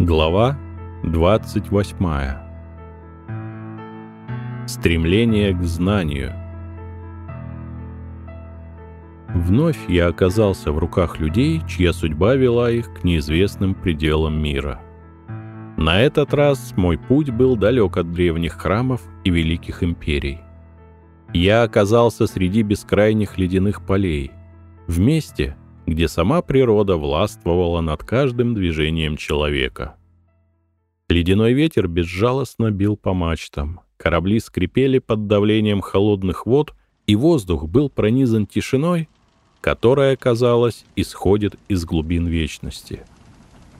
Глава 28. Стремление к знанию. Вновь я оказался в руках людей, чья судьба вела их к неизвестным пределам мира. На этот раз мой путь был далек от древних храмов и великих империй. Я оказался среди бескрайних ледяных полей, в месте, где сама природа властвовала над каждым движением человека. Ледяной ветер безжалостно бил по мачтам, корабли скрипели под давлением холодных вод, и воздух был пронизан тишиной, которая, казалось, исходит из глубин вечности.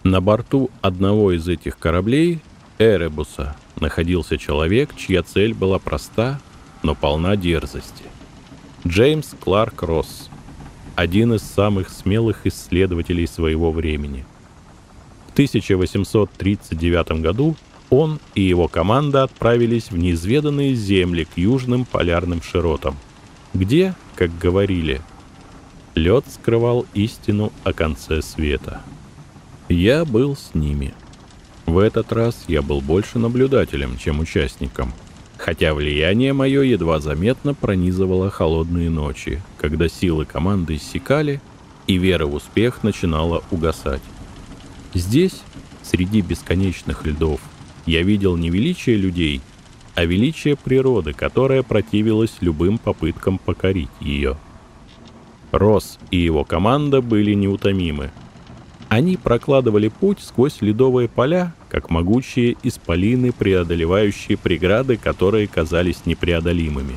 На борту одного из этих кораблей, Эребуса, находился человек, чья цель была проста, но полна дерзости. Джеймс Кларк Росс, один из самых смелых исследователей своего времени. В 1839 году он и его команда отправились в неизведанные земли к южным полярным широтам, где, как говорили, лед скрывал истину о конце света. Я был с ними. В этот раз я был больше наблюдателем, чем участником — хотя влияние мое едва заметно пронизывало холодные ночи, когда силы команды иссякали, и вера в успех начинала угасать. Здесь, среди бесконечных льдов, я видел не величие людей, а величие природы, которая противилась любым попыткам покорить ее. Росс и его команда были неутомимы. Они прокладывали путь сквозь ледовые поля, как могучие исполины, преодолевающие преграды, которые казались непреодолимыми.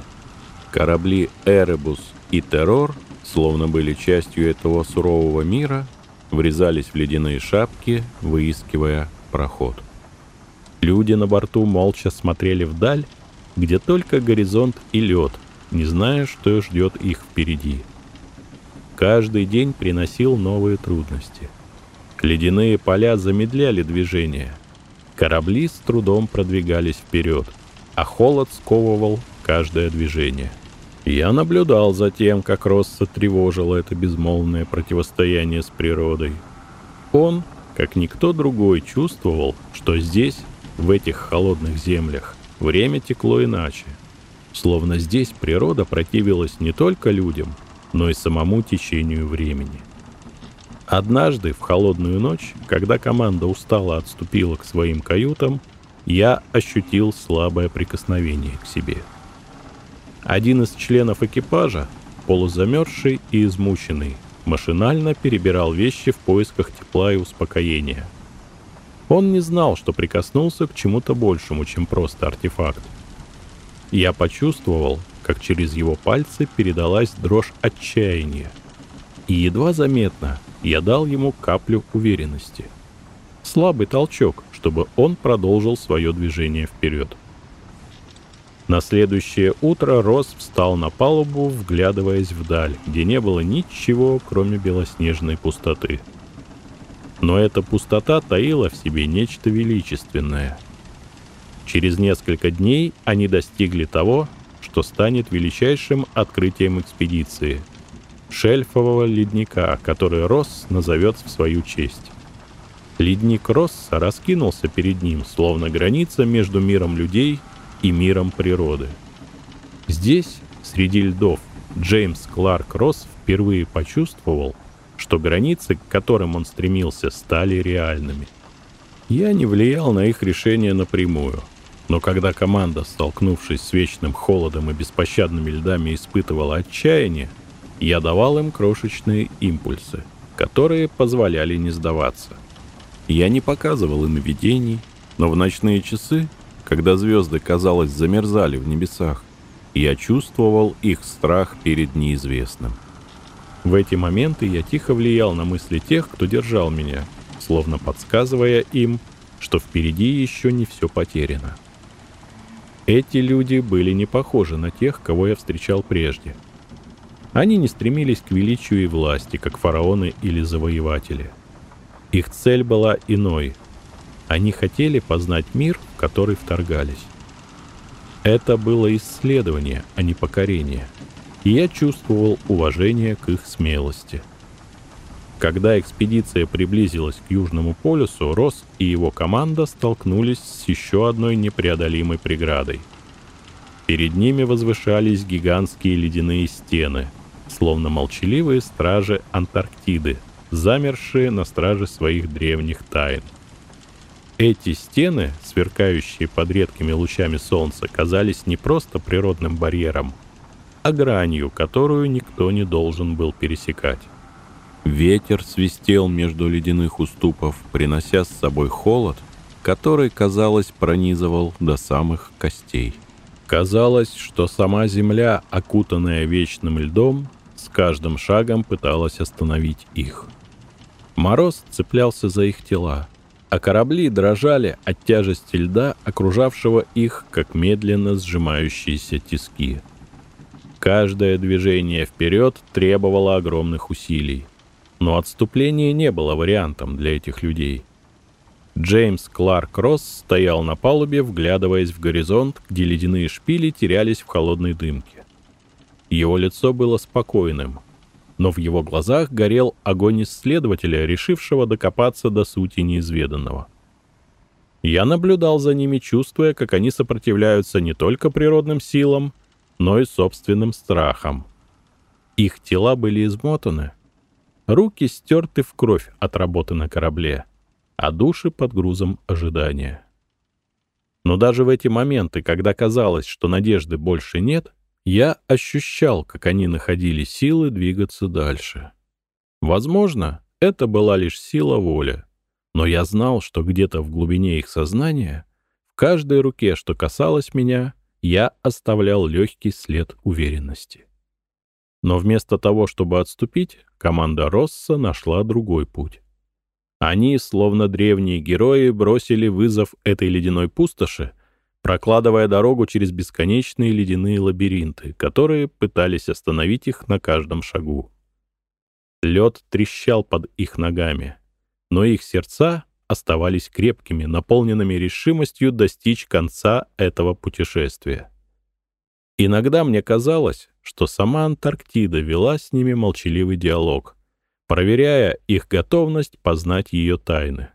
Корабли «Эребус» и «Террор», словно были частью этого сурового мира, врезались в ледяные шапки, выискивая проход. Люди на борту молча смотрели вдаль, где только горизонт и лед, не зная, что ждет их впереди. Каждый день приносил новые трудности. Ледяные поля замедляли движение — Корабли с трудом продвигались вперед, а холод сковывал каждое движение. Я наблюдал за тем, как Росса тревожило это безмолвное противостояние с природой. Он, как никто другой, чувствовал, что здесь, в этих холодных землях, время текло иначе. Словно здесь природа противилась не только людям, но и самому течению времени. Однажды, в холодную ночь, когда команда устала отступила к своим каютам, я ощутил слабое прикосновение к себе. Один из членов экипажа, полузамерзший и измученный, машинально перебирал вещи в поисках тепла и успокоения. Он не знал, что прикоснулся к чему-то большему, чем просто артефакт. Я почувствовал, как через его пальцы передалась дрожь отчаяния. И едва заметно, я дал ему каплю уверенности. Слабый толчок, чтобы он продолжил свое движение вперед. На следующее утро Рос встал на палубу, вглядываясь вдаль, где не было ничего, кроме белоснежной пустоты. Но эта пустота таила в себе нечто величественное. Через несколько дней они достигли того, что станет величайшим открытием экспедиции — шельфового ледника, который Росс назовет в свою честь. Ледник Росса раскинулся перед ним, словно граница между миром людей и миром природы. Здесь, среди льдов, Джеймс Кларк Росс впервые почувствовал, что границы, к которым он стремился, стали реальными. Я не влиял на их решение напрямую, но когда команда, столкнувшись с вечным холодом и беспощадными льдами, испытывала отчаяние, я давал им крошечные импульсы, которые позволяли не сдаваться. Я не показывал им видений, но в ночные часы, когда звезды, казалось, замерзали в небесах, я чувствовал их страх перед неизвестным. В эти моменты я тихо влиял на мысли тех, кто держал меня, словно подсказывая им, что впереди еще не все потеряно. Эти люди были не похожи на тех, кого я встречал прежде — они не стремились к величию и власти, как фараоны или завоеватели. Их цель была иной. Они хотели познать мир, в который вторгались. Это было исследование, а не покорение. И я чувствовал уважение к их смелости. Когда экспедиция приблизилась к Южному полюсу, Росс и его команда столкнулись с еще одной непреодолимой преградой. Перед ними возвышались гигантские ледяные стены, словно молчаливые стражи Антарктиды, замершие на страже своих древних тайн. Эти стены, сверкающие под редкими лучами солнца, казались не просто природным барьером, а гранью, которую никто не должен был пересекать. Ветер свистел между ледяных уступов, принося с собой холод, который, казалось, пронизывал до самых костей. Казалось, что сама земля, окутанная вечным льдом, с каждым шагом пыталась остановить их. Мороз цеплялся за их тела, а корабли дрожали от тяжести льда, окружавшего их, как медленно сжимающиеся тиски. Каждое движение вперед требовало огромных усилий. Но отступление не было вариантом для этих людей. Джеймс Кларк Росс стоял на палубе, вглядываясь в горизонт, где ледяные шпили терялись в холодной дымке. Его лицо было спокойным — но в его глазах горел огонь исследователя, решившего докопаться до сути неизведанного. Я наблюдал за ними, чувствуя, как они сопротивляются не только природным силам, но и собственным страхам. Их тела были измотаны, руки стерты в кровь от работы на корабле, а души под грузом ожидания. Но даже в эти моменты, когда казалось, что надежды больше нет, я ощущал, как они находили силы двигаться дальше. Возможно, это была лишь сила воли, но я знал, что где-то в глубине их сознания, в каждой руке, что касалось меня, я оставлял легкий след уверенности. Но вместо того, чтобы отступить, команда Росса нашла другой путь. Они, словно древние герои, бросили вызов этой ледяной пустоши, прокладывая дорогу через бесконечные ледяные лабиринты, которые пытались остановить их на каждом шагу. Лед трещал под их ногами, но их сердца оставались крепкими, наполненными решимостью достичь конца этого путешествия. Иногда мне казалось, что сама Антарктида вела с ними молчаливый диалог, проверяя их готовность познать ее тайны.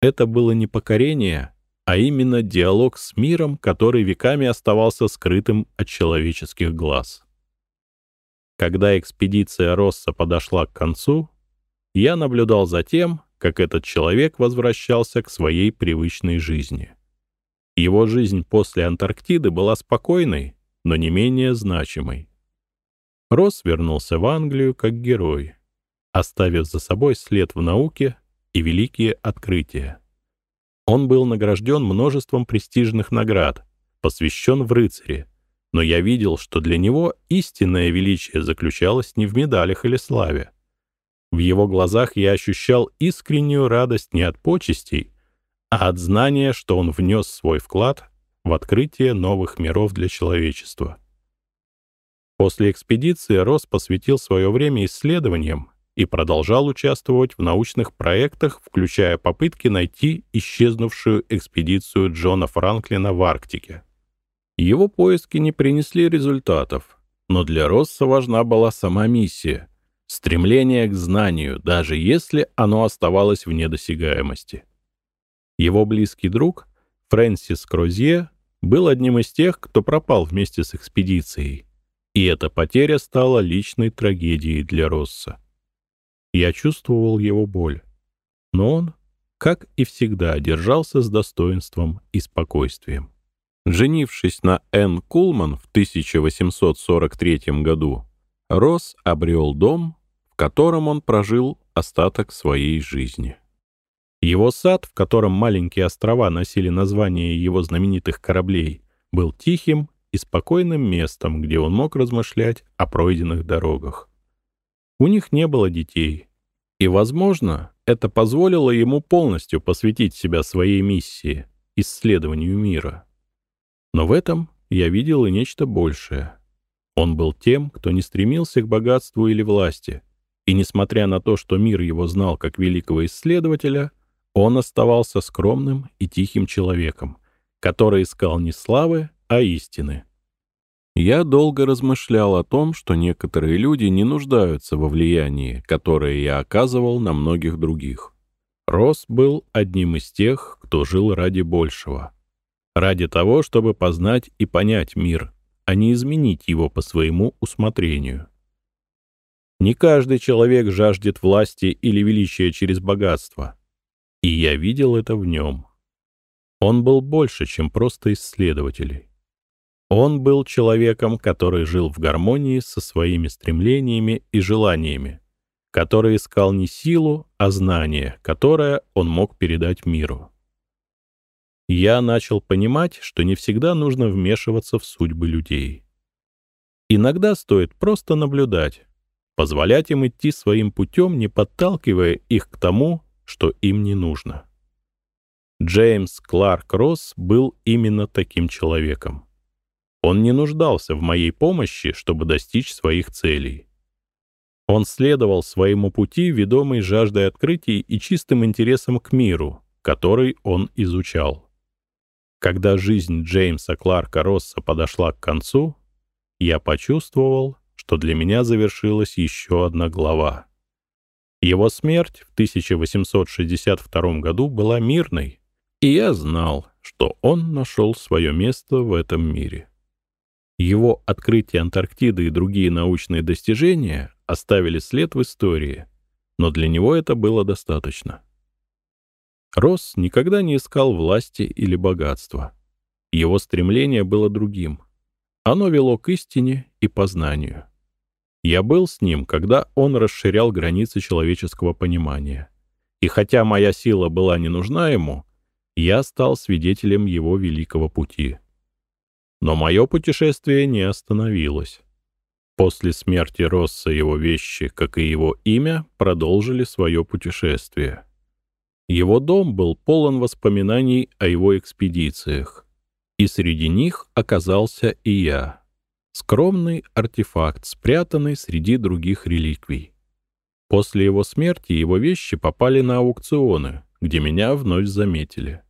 Это было не покорение, а именно диалог с миром, который веками оставался скрытым от человеческих глаз. Когда экспедиция Росса подошла к концу, я наблюдал за тем, как этот человек возвращался к своей привычной жизни. Его жизнь после Антарктиды была спокойной, но не менее значимой. Росс вернулся в Англию как герой, оставив за собой след в науке и великие открытия. Он был награжден множеством престижных наград, посвящен в рыцаре, но я видел, что для него истинное величие заключалось не в медалях или славе. В его глазах я ощущал искреннюю радость не от почестей, а от знания, что он внес свой вклад в открытие новых миров для человечества. После экспедиции Росс посвятил свое время исследованиям и продолжал участвовать в научных проектах, включая попытки найти исчезнувшую экспедицию Джона Франклина в Арктике. Его поиски не принесли результатов, но для Росса важна была сама миссия — стремление к знанию, даже если оно оставалось вне досягаемости. Его близкий друг, Фрэнсис Крозье, был одним из тех, кто пропал вместе с экспедицией, и эта потеря стала личной трагедией для Росса. Я чувствовал его боль. Но он, как и всегда, держался с достоинством и спокойствием. Женившись на Энн Кулман в 1843 году, Росс обрел дом, в котором он прожил остаток своей жизни. Его сад, в котором маленькие острова носили название его знаменитых кораблей, был тихим и спокойным местом, где он мог размышлять о пройденных дорогах. У них не было детей, и, возможно, это позволило ему полностью посвятить себя своей миссии — исследованию мира. Но в этом я видел и нечто большее. Он был тем, кто не стремился к богатству или власти, и, несмотря на то, что мир его знал как великого исследователя, он оставался скромным и тихим человеком, который искал не славы, а истины. Я долго размышлял о том, что некоторые люди не нуждаются во влиянии, которое я оказывал на многих других. Росс был одним из тех, кто жил ради большего. Ради того, чтобы познать и понять мир, а не изменить его по своему усмотрению. Не каждый человек жаждет власти или величия через богатство. И я видел это в нем. Он был больше, чем просто исследователь. Он был человеком, который жил в гармонии со своими стремлениями и желаниями, который искал не силу, а знание, которое он мог передать миру. Я начал понимать, что не всегда нужно вмешиваться в судьбы людей. Иногда стоит просто наблюдать, позволять им идти своим путем, не подталкивая их к тому, что им не нужно. Джеймс Кларк Росс был именно таким человеком. Он не нуждался в моей помощи, чтобы достичь своих целей. Он следовал своему пути, ведомый жаждой открытий и чистым интересом к миру, который он изучал. Когда жизнь Джеймса Кларка Росса подошла к концу, я почувствовал, что для меня завершилась еще одна глава. Его смерть в 1862 году была мирной, и я знал, что он нашел свое место в этом мире. Его открытие Антарктиды и другие научные достижения оставили след в истории, но для него это было достаточно. Росс никогда не искал власти или богатства. Его стремление было другим. Оно вело к истине и познанию. Я был с ним, когда он расширял границы человеческого понимания. И хотя моя сила была не нужна ему, я стал свидетелем его великого пути. Но мое путешествие не остановилось. После смерти Росса его вещи, как и его имя, продолжили свое путешествие. Его дом был полон воспоминаний о его экспедициях, и среди них оказался и я. Скромный артефакт, спрятанный среди других реликвий. После его смерти его вещи попали на аукционы, где меня вновь заметили.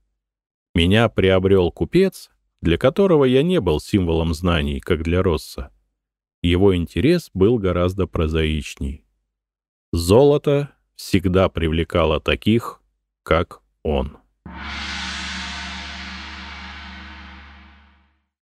Меня приобрел купец, для которого я не был символом знаний, как для Росса. Его интерес был гораздо прозаичней. Золото всегда привлекало таких, как он. Thank